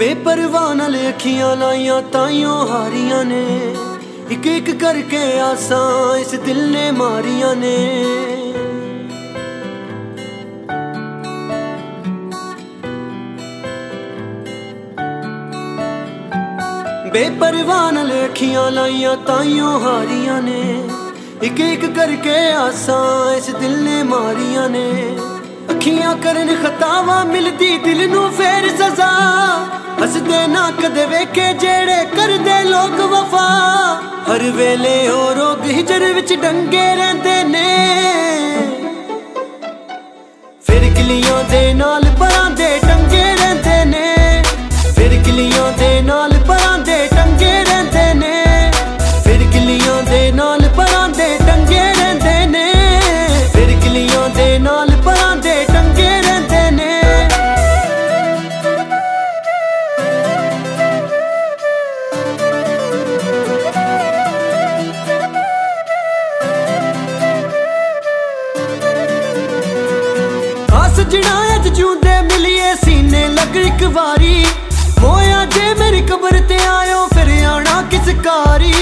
ਬੇਪਰਵਾਹ ਨਾਲ ਅੱਖੀਆਂ ਲਾਈਆਂ ਤਾਈਓ ਹਾਰੀਆਂ ਨੇ। ਇੱਕ ਇੱਕ ਕਰਕੇ ਆਸਾਂ ਇਸ ਦਿਲ ਨੇ ਮਾਰੀਆਂ ਨੇ। ਬੇਪਰਵਾਹ ਨਾਲ ਅੱਖੀਆਂ ਲਾਈਆਂ ਤਾਈਓ ਹਾਰੀਆਂ ਨੇ। ਇੱਕ ਇੱਕ ਕਰਕੇ ਆਸਾਂ ਇਸ ਦਿਲ ਨੇ ਮਾਰੀਆਂ ਨੇ। ਅੱਖੀਆਂ ਕਰਨ ਖਤਾਵਾਂ ਮਿਲਦੀ ਦਿਲ ਨੂੰ ਫੇਰ ਸਜ਼ਾ। ਨਾ ਕਦੇ ਵੇਖੇ ਜਿਹੜੇ ਕਰਦੇ ਲੋਕ ਵਫਾ। ਹਰ ਵੇਲੇ ਉਹ ਰੋਗ ਹਿਜਰ ਵਿੱਚ ਡੰਗੇ ਰਹਿੰਦੇ ਨੇ। ਫਿਰ ਕਿਲੀਆਂ ਦੇ ਨਾਲ ਆ ਅੱਜ ਜੂੰਦੇ ਮਿਲੀਏ ਸੀਨੇ ਲੱਗ ਇੱਕ ਵਾਰੀ। ਹੋਇਆ ਜੇ ਮੇਰੀ ਕਬਰ ਤੇ ਆਇਓ ਫਿਰ ਆਣਾ ਕਿਸ ਕਾਰੀ।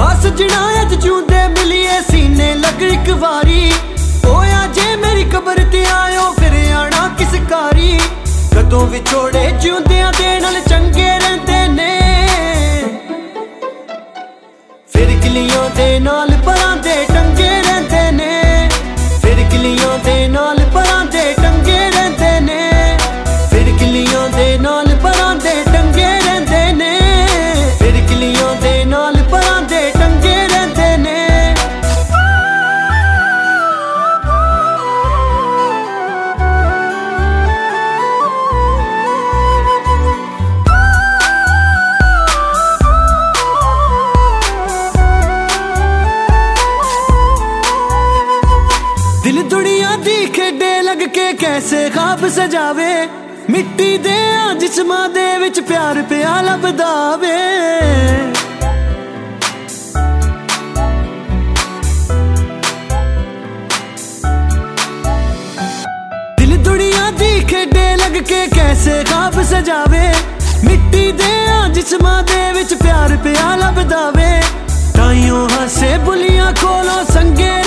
ਆ ਸਜਣਾ ਅੱਜ ਜੂੰਦੇ ਮਿਲੀਏ ਸੀਨੇ ਲੱਗ ਇੱਕ ਵਾਰੀ। ਹੋਇਆ ਜੇ ਮੇਰੀ ਕਬਰ ਤੇ ਆਇਓ ਫਿਰ ਆਣਾ ਕਿਸ ਕਾਰੀ। ਕਦੋਂ ਵਿਛੋੜੇ ਜਿਉਂਦਿਆਂ no ਦੀ ਖੇਡੇ ਲੱਗ ਕੇ ਕੈਸੇ ਖਾਬ ਸਜਾਵੇ? ਮਿੱਟੀ ਦੇ ਆ ਜਿਸਮਾਂ ਦੇ ਵਿੱਚ ਪਿਆਰ ਪਿਆ ਲੱਭਦਾ ਵੇ। ਦਿਲ ਦੁਨੀਆ ਦੀ ਖੇਡੇ ਲੱਗ ਕੇ ਕੈਸੇ ਖਾਬ ਸਜਾਵੇ? ਮਿੱਟੀ ਦੇ ਆ ਜਿਸਮਾਂ ਦੇ ਵਿੱਚ ਪਿਆਰ ਪਿਆ ਲੱਭਦਾ ਵੇ। ਤਾਈਓ ਹੱਸੇ ਬੁਲੀਆਂ ਕੋਲੋਂ ਸੰਗੇ